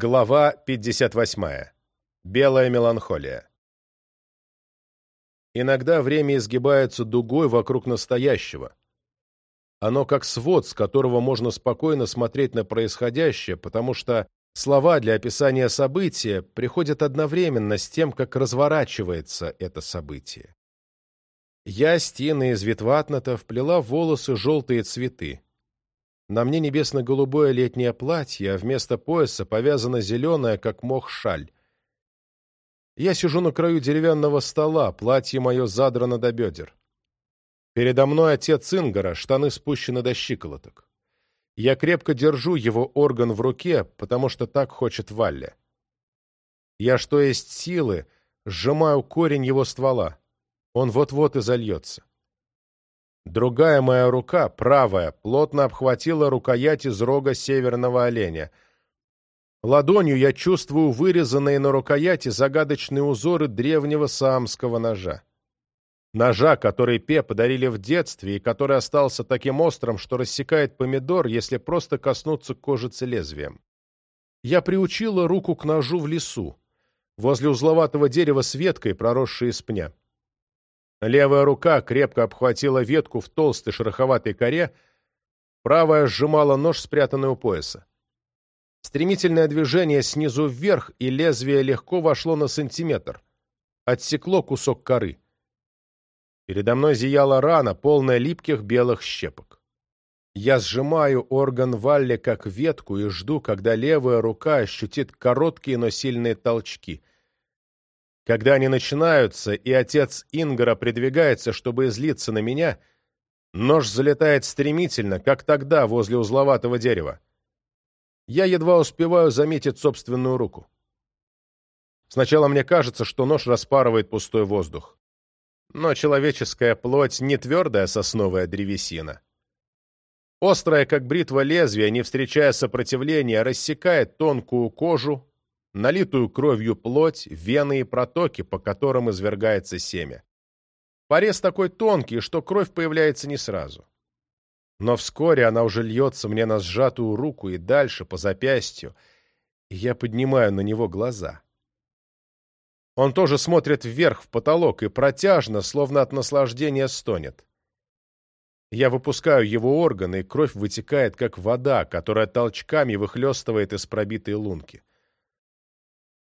Глава 58. Белая меланхолия. Иногда время изгибается дугой вокруг настоящего. Оно как свод, с которого можно спокойно смотреть на происходящее, потому что слова для описания события приходят одновременно с тем, как разворачивается это событие. Я, стены из Витватната, вплела в волосы желтые цветы, на мне небесно-голубое летнее платье, а вместо пояса повязана зеленая, как мох, шаль. Я сижу на краю деревянного стола, платье мое задрано до бедер. Передо мной отец Ингара, штаны спущены до щиколоток. Я крепко держу его орган в руке, потому что так хочет Валля. Я, что есть силы, сжимаю корень его ствола. Он вот-вот и зальется. Другая моя рука, правая, плотно обхватила рукоять из рога северного оленя. Ладонью я чувствую вырезанные на рукояти загадочные узоры древнего саамского ножа. Ножа, который Пе подарили в детстве и который остался таким острым, что рассекает помидор, если просто коснуться кожицы лезвием. Я приучила руку к ножу в лесу, возле узловатого дерева с веткой, проросшей из пня. Левая рука крепко обхватила ветку в толстой шероховатой коре, правая сжимала нож, спрятанный у пояса. Стремительное движение снизу вверх, и лезвие легко вошло на сантиметр. Отсекло кусок коры. Передо мной зияла рана, полная липких белых щепок. Я сжимаю орган Валли как ветку и жду, когда левая рука ощутит короткие, но сильные толчки. Когда они начинаются, и отец Ингара придвигается, чтобы излиться на меня, нож залетает стремительно, как тогда возле узловатого дерева. Я едва успеваю заметить собственную руку. Сначала мне кажется, что нож распарывает пустой воздух. Но человеческая плоть не твердая сосновая древесина. Острая, как бритва лезвие, не встречая сопротивления, рассекает тонкую кожу, налитую кровью плоть, вены и протоки, по которым извергается семя. Порез такой тонкий, что кровь появляется не сразу. Но вскоре она уже льется мне на сжатую руку и дальше, по запястью, и я поднимаю на него глаза. Он тоже смотрит вверх в потолок и протяжно, словно от наслаждения, стонет. Я выпускаю его органы, и кровь вытекает, как вода, которая толчками выхлестывает из пробитой лунки.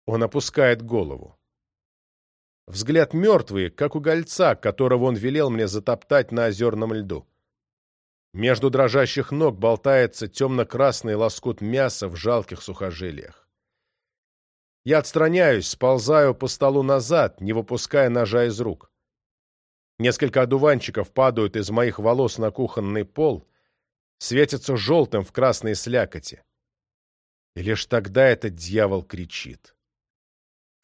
Он опускает голову. Взгляд мертвый, как у гольца, которого он велел мне затоптать на озерном льду. Между дрожащих ног болтается темно-красный лоскут мяса в жалких сухожилиях. Я отстраняюсь, сползаю по столу назад, не выпуская ножа из рук. Несколько одуванчиков падают из моих волос на кухонный пол, светятся желтым в красной слякоти. И лишь тогда этот дьявол кричит.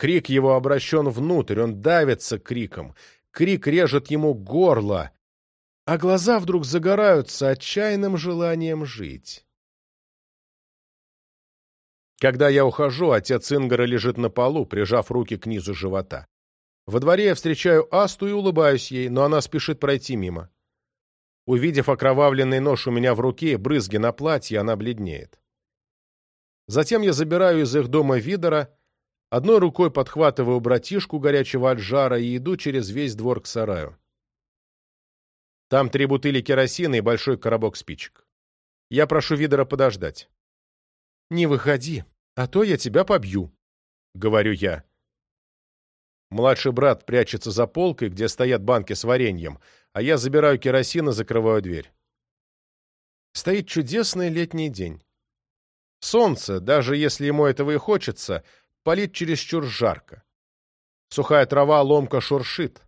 Крик его обращен внутрь, он давится криком. Крик режет ему горло, а глаза вдруг загораются отчаянным желанием жить. Когда я ухожу, отец Ингара лежит на полу, прижав руки к низу живота. Во дворе я встречаю Асту и улыбаюсь ей, но она спешит пройти мимо. Увидев окровавленный нож у меня в руке и брызги на платье, она бледнеет. Затем я забираю из их дома Видора, Одной рукой подхватываю братишку горячего отжара и иду через весь двор к сараю. Там три бутыли керосина и большой коробок спичек. Я прошу Видера подождать. «Не выходи, а то я тебя побью», — говорю я. Младший брат прячется за полкой, где стоят банки с вареньем, а я забираю керосин и закрываю дверь. Стоит чудесный летний день. Солнце, даже если ему этого и хочется, Полит чересчур жарко. Сухая трава ломко шуршит.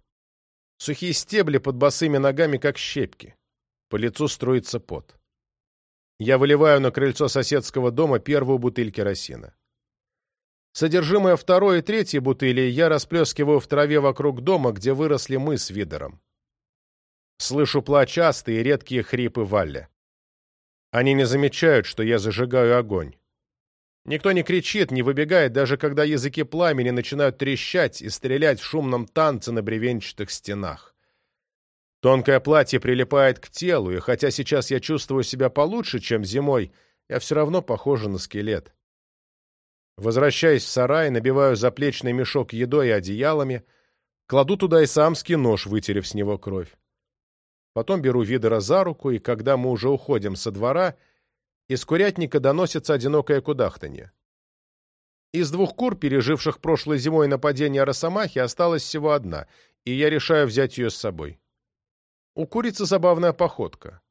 Сухие стебли под босыми ногами, как щепки. По лицу струится пот. Я выливаю на крыльцо соседского дома первую бутыль керосина. Содержимое второй и третьей бутыли я расплескиваю в траве вокруг дома, где выросли мы с Видером. Слышу плачастые редкие хрипы Валли. Они не замечают, что я зажигаю огонь. Никто не кричит, не выбегает, даже когда языки пламени начинают трещать и стрелять в шумном танце на бревенчатых стенах. Тонкое платье прилипает к телу, и хотя сейчас я чувствую себя получше, чем зимой, я все равно похожа на скелет. Возвращаясь в сарай, набиваю заплечный мешок едой и одеялами, кладу туда и самский нож, вытерев с него кровь. Потом беру Видера за руку, и когда мы уже уходим со двора — из курятника доносится одинокое кудахтанье. Из двух кур, переживших прошлой зимой нападение росомахи, осталась всего одна, и я решаю взять ее с собой. У курицы забавная походка.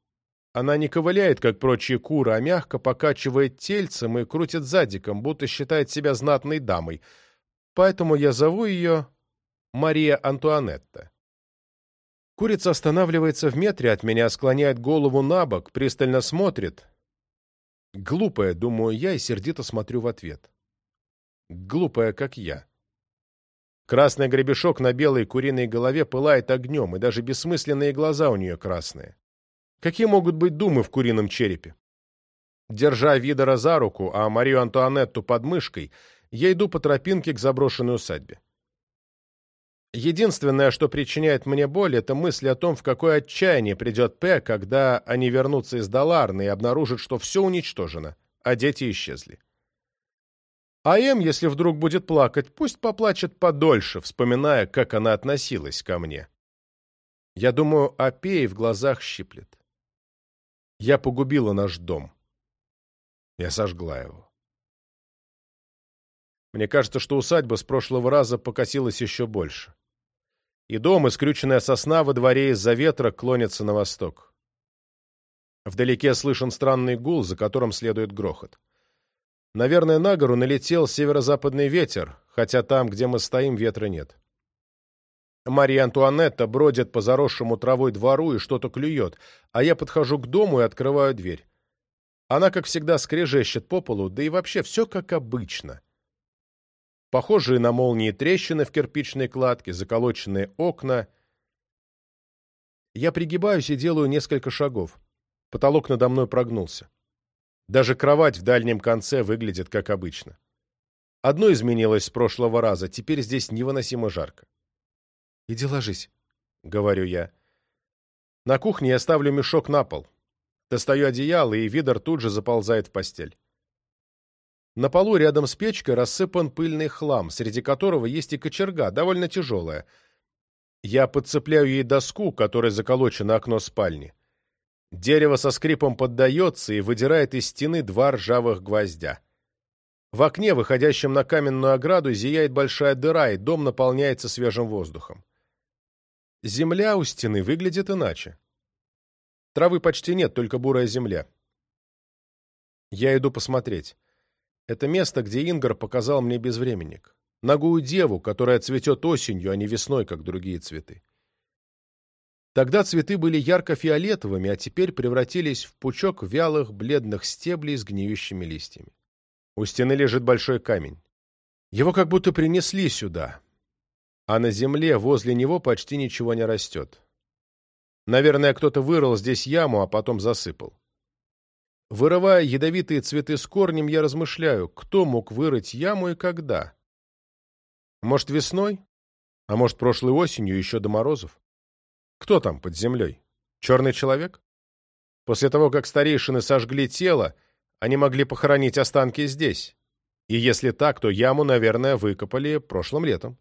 Она не ковыляет, как прочие куры, а мягко покачивает тельцем и крутит задиком, будто считает себя знатной дамой. Поэтому я зову ее Мария Антуанетта. Курица останавливается в метре от меня, склоняет голову на бок, пристально смотрит, Глупая, думаю я и сердито смотрю в ответ. Глупая, как я. Красный гребешок на белой куриной голове пылает огнем, и даже бессмысленные глаза у нее красные. Какие могут быть думы в курином черепе? Держа Видора за руку, а Марию Антуанетту под мышкой, я иду по тропинке к заброшенной усадьбе. Единственное, что причиняет мне боль, это мысль о том, в какое отчаяние придет П, когда они вернутся из Доларны и обнаружат, что все уничтожено, а дети исчезли. А М, если вдруг будет плакать, пусть поплачет подольше, вспоминая, как она относилась ко мне. Я думаю, о Пе в глазах щиплет. Я погубила наш дом. Я сожгла его. Мне кажется, что усадьба с прошлого раза покосилась еще больше и дом, и скрюченная сосна во дворе из-за ветра клонится на восток. Вдалеке слышен странный гул, за которым следует грохот. Наверное, на гору налетел северо-западный ветер, хотя там, где мы стоим, ветра нет. Мария Антуанетта бродит по заросшему травой двору и что-то клюет, а я подхожу к дому и открываю дверь. Она, как всегда, скрежещет по полу, да и вообще все как обычно — похожие на молнии трещины в кирпичной кладке, заколоченные окна. Я пригибаюсь и делаю несколько шагов. Потолок надо мной прогнулся. Даже кровать в дальнем конце выглядит как обычно. Одно изменилось с прошлого раза, теперь здесь невыносимо жарко. «Иди ложись», — говорю я. На кухне я ставлю мешок на пол. Достаю одеяло, и видор тут же заползает в постель. На полу рядом с печкой рассыпан пыльный хлам, среди которого есть и кочерга, довольно тяжелая. Я подцепляю ей доску, которой заколочено окно спальни. Дерево со скрипом поддается и выдирает из стены два ржавых гвоздя. В окне, выходящем на каменную ограду, зияет большая дыра, и дом наполняется свежим воздухом. Земля у стены выглядит иначе. Травы почти нет, только бурая земля. Я иду посмотреть. Это место, где Ингар показал мне безвременник. Ногую деву, которая цветет осенью, а не весной, как другие цветы. Тогда цветы были ярко-фиолетовыми, а теперь превратились в пучок вялых, бледных стеблей с гниющими листьями. У стены лежит большой камень. Его как будто принесли сюда, а на земле возле него почти ничего не растет. Наверное, кто-то вырыл здесь яму, а потом засыпал. Вырывая ядовитые цветы с корнем, я размышляю, кто мог вырыть яму и когда. Может, весной? А может, прошлой осенью, еще до морозов? Кто там под землей? Черный человек? После того, как старейшины сожгли тело, они могли похоронить останки здесь. И если так, то яму, наверное, выкопали прошлым летом.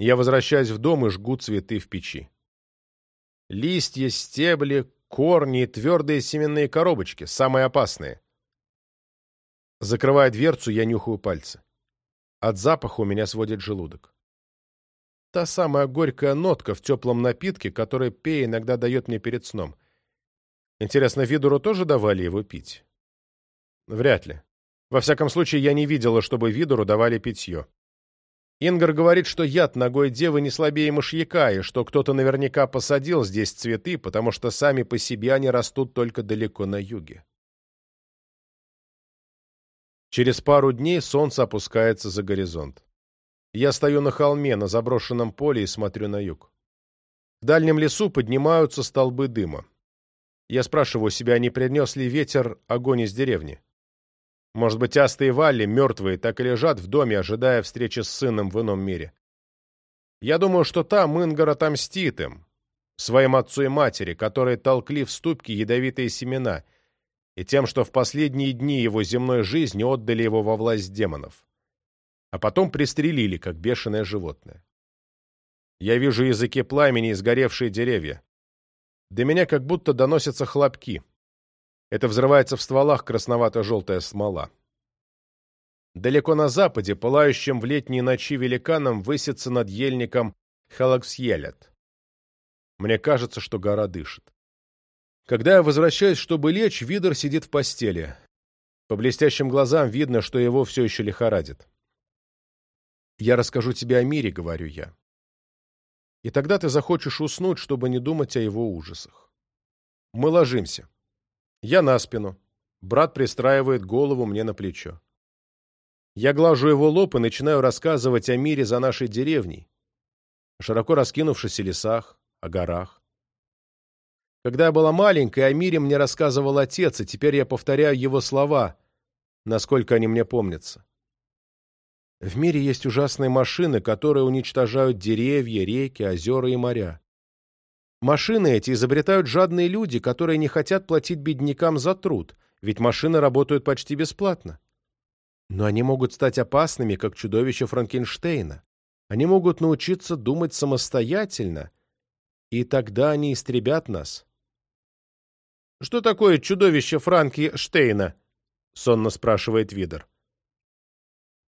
Я возвращаюсь в дом и жгу цветы в печи. Листья, стебли, корни и твердые семенные коробочки, самые опасные. Закрывая дверцу, я нюхаю пальцы. От запаха у меня сводит желудок. Та самая горькая нотка в теплом напитке, который Пей иногда дает мне перед сном. Интересно, Видору тоже давали его пить? Вряд ли. Во всяком случае, я не видела, чтобы Видору давали питье. Ингар говорит, что яд ногой девы не слабее мышьяка, и что кто-то наверняка посадил здесь цветы, потому что сами по себе они растут только далеко на юге. Через пару дней солнце опускается за горизонт. Я стою на холме, на заброшенном поле и смотрю на юг. В дальнем лесу поднимаются столбы дыма. Я спрашиваю себя, не принес ли ветер огонь из деревни. Может быть, Аста и Валли, мертвые, так и лежат в доме, ожидая встречи с сыном в ином мире. Я думаю, что там Ингар отомстит им, своим отцу и матери, которые толкли в ступки ядовитые семена, и тем, что в последние дни его земной жизни отдали его во власть демонов. А потом пристрелили, как бешеное животное. Я вижу языки пламени и сгоревшие деревья. До меня как будто доносятся хлопки. Это взрывается в стволах красновато-желтая смола. Далеко на западе, пылающим в летние ночи великаном, высится над ельником Халаксьелят. Мне кажется, что гора дышит. Когда я возвращаюсь, чтобы лечь, Видер сидит в постели. По блестящим глазам видно, что его все еще лихорадит. «Я расскажу тебе о мире», — говорю я. «И тогда ты захочешь уснуть, чтобы не думать о его ужасах. Мы ложимся. Я на спину. Брат пристраивает голову мне на плечо. Я глажу его лоб и начинаю рассказывать о мире за нашей деревней, широко раскинувшихся лесах, о горах. Когда я была маленькой, о мире мне рассказывал отец, и теперь я повторяю его слова, насколько они мне помнятся. В мире есть ужасные машины, которые уничтожают деревья, реки, озера и моря. Машины эти изобретают жадные люди, которые не хотят платить беднякам за труд, ведь машины работают почти бесплатно. Но они могут стать опасными, как чудовище Франкенштейна. Они могут научиться думать самостоятельно, и тогда они истребят нас. «Что такое чудовище Франкенштейна?» — сонно спрашивает Видер.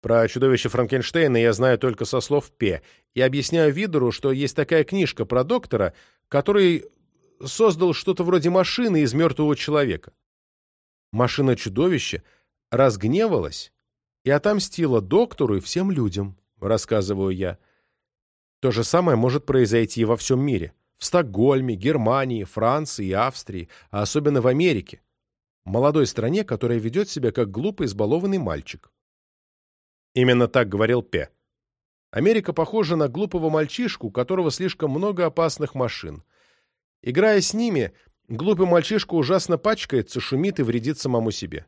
Про чудовище Франкенштейна я знаю только со слов Пе. Я объясняю Видеру, что есть такая книжка про доктора, который создал что-то вроде машины из мертвого человека. Машина-чудовище разгневалась и отомстила доктору и всем людям, рассказываю я. То же самое может произойти и во всем мире. В Стокгольме, Германии, Франции и Австрии, а особенно в Америке. Молодой стране, которая ведет себя как глупо избалованный мальчик. Именно так говорил Пе. Америка похожа на глупого мальчишку, у которого слишком много опасных машин. Играя с ними, глупый мальчишка ужасно пачкается, шумит и вредит самому себе.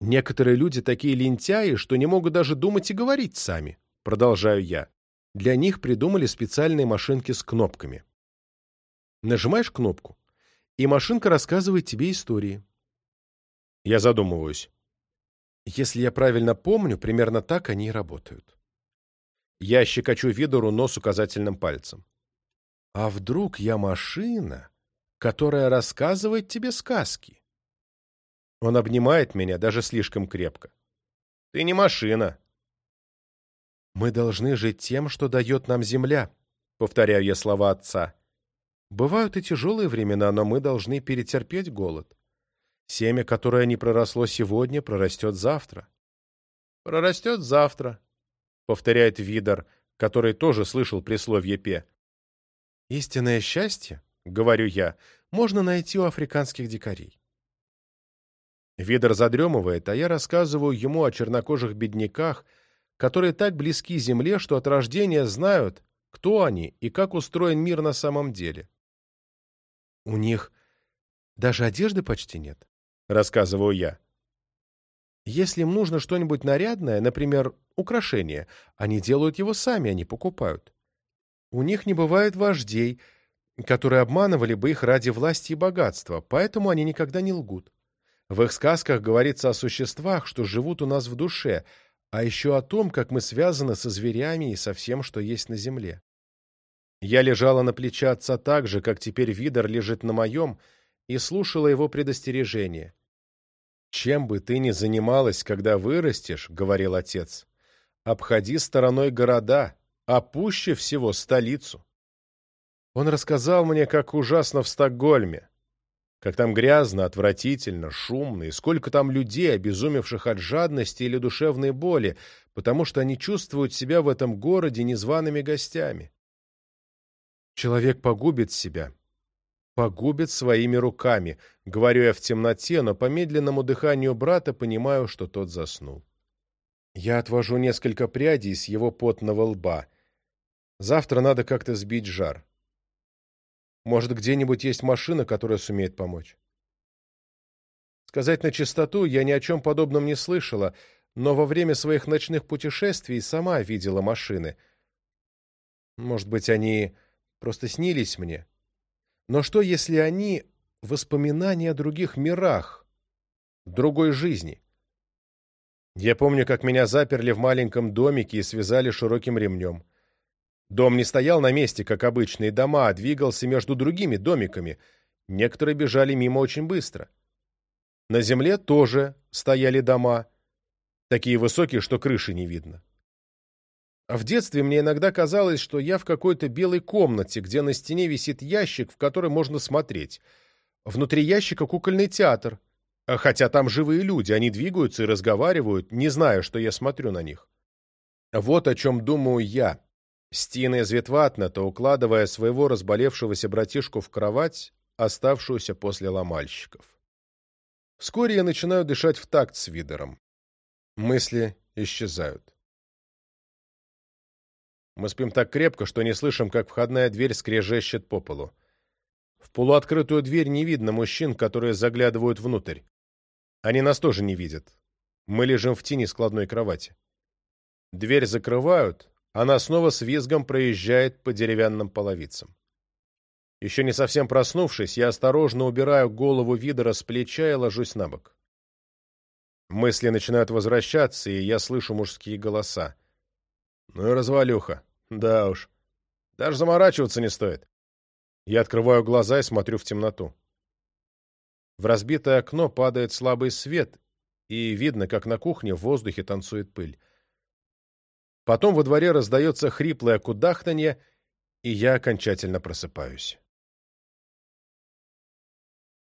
Некоторые люди такие лентяи, что не могут даже думать и говорить сами, продолжаю я. Для них придумали специальные машинки с кнопками. Нажимаешь кнопку, и машинка рассказывает тебе истории. Я задумываюсь. Если я правильно помню, примерно так они и работают. Я щекочу Видору нос указательным пальцем. «А вдруг я машина, которая рассказывает тебе сказки?» Он обнимает меня даже слишком крепко. «Ты не машина!» «Мы должны жить тем, что дает нам земля», — повторяю я слова отца. «Бывают и тяжелые времена, но мы должны перетерпеть голод. Семя, которое не проросло сегодня, прорастет завтра». «Прорастет завтра», повторяет Видер, который тоже слышал присловье Пе. «Истинное счастье, — говорю я, — можно найти у африканских дикарей». Видер задремывает, а я рассказываю ему о чернокожих бедняках, которые так близки земле, что от рождения знают, кто они и как устроен мир на самом деле. «У них даже одежды почти нет», — рассказываю я. Если им нужно что-нибудь нарядное, например, украшение, они делают его сами, они покупают. У них не бывает вождей, которые обманывали бы их ради власти и богатства, поэтому они никогда не лгут. В их сказках говорится о существах, что живут у нас в душе, а еще о том, как мы связаны со зверями и со всем, что есть на земле. Я лежала на плече отца так же, как теперь Видар лежит на моем, и слушала его предостережение. «Чем бы ты ни занималась, когда вырастешь, — говорил отец, — обходи стороной города, а пуще всего столицу». Он рассказал мне, как ужасно в Стокгольме, как там грязно, отвратительно, шумно, и сколько там людей, обезумевших от жадности или душевной боли, потому что они чувствуют себя в этом городе незваными гостями. Человек погубит себя, погубит своими руками. Говорю я в темноте, но по медленному дыханию брата понимаю, что тот заснул. Я отвожу несколько прядей с его потного лба. Завтра надо как-то сбить жар. Может, где-нибудь есть машина, которая сумеет помочь? Сказать на чистоту, я ни о чем подобном не слышала, но во время своих ночных путешествий сама видела машины. Может быть, они просто снились мне? Но что, если они воспоминания о других мирах, другой жизни? Я помню, как меня заперли в маленьком домике и связали широким ремнем. Дом не стоял на месте, как обычные дома, а двигался между другими домиками. Некоторые бежали мимо очень быстро. На земле тоже стояли дома, такие высокие, что крыши не видно. А В детстве мне иногда казалось, что я в какой-то белой комнате, где на стене висит ящик, в который можно смотреть. Внутри ящика кукольный театр. Хотя там живые люди, они двигаются и разговаривают, не зная, что я смотрю на них. Вот о чем думаю я. Стены из Ветватната, укладывая своего разболевшегося братишку в кровать, оставшуюся после ломальщиков. Вскоре я начинаю дышать в такт с Видером. Мысли исчезают. Мы спим так крепко, что не слышим, как входная дверь скрежещет по полу. В полуоткрытую дверь не видно мужчин, которые заглядывают внутрь. Они нас тоже не видят. Мы лежим в тени складной кровати. Дверь закрывают, она снова с визгом проезжает по деревянным половицам. Еще не совсем проснувшись, я осторожно убираю голову Видера с плеча и ложусь на бок. Мысли начинают возвращаться, и я слышу мужские голоса. «Ну и развалюха!» Да уж. Даже заморачиваться не стоит. Я открываю глаза и смотрю в темноту. В разбитое окно падает слабый свет, и видно, как на кухне в воздухе танцует пыль. Потом во дворе раздается хриплое кудахтанье, и я окончательно просыпаюсь.